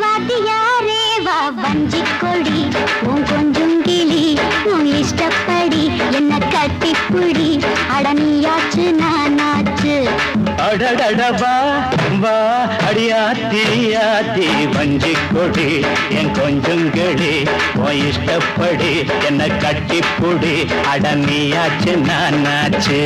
வாத்தியாரே வா வஞ்சி கொடி. உன் கொஞ்சம் கிளி உன் இஷ்டப்படி என்ன கட்டிப்புடி. அடனியாச்சு நானாச்சு. அடடடவா வா அடியாத்தியாத்தி வஞ்சி கொடி. என் கொஞ்சம் கிளி உன் இஷ்டப்படி என்ன கட்டிப்புடி. அடனியாச்சு நானாச்சு.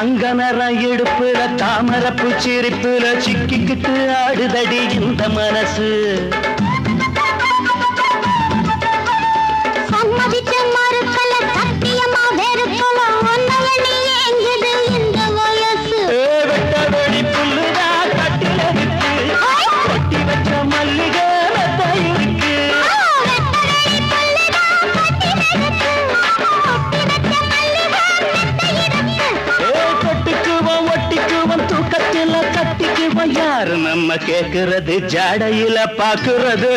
தங்க நிறம் இடுப்புல தாமரப்பு சிரிப்புல சிக்கிக்கிட்டு ஆடுதடி இந்த மனசு. கட்டிக்குவோம் யாரு நம்ம கேக்குறது ஜடையில பாக்குறது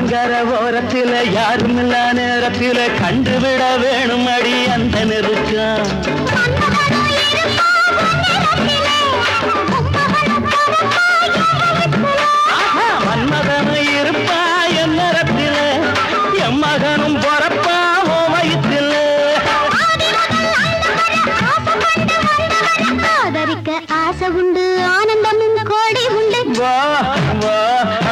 ஆத்தங்கர ஓரத்தில யாரும் இல்ல நேரத்தில கண்டுவிட வேணும் அடி அந்த நெருக்கம் மன்மதனும் இருப்பா உன் நிறத்திலே. என் மகனும் பொறப்பா ஓ வயிற்றில ஆசை ஆதரிக்க ஆசை உண்டு ஆனந்த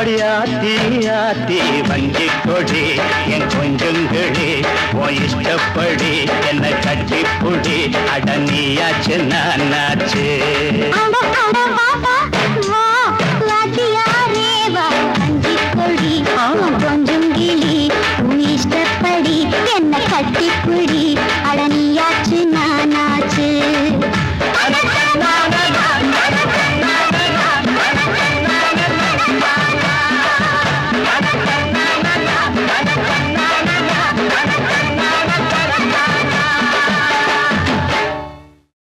அடியாத்தி ஆத்தி வங்கி கொடி என் கொஞ்சங்களி ஓ இஷ்டப்படி என்ன கட்டிப்புடி அடனியாச்சு நானாச்சு. அட அட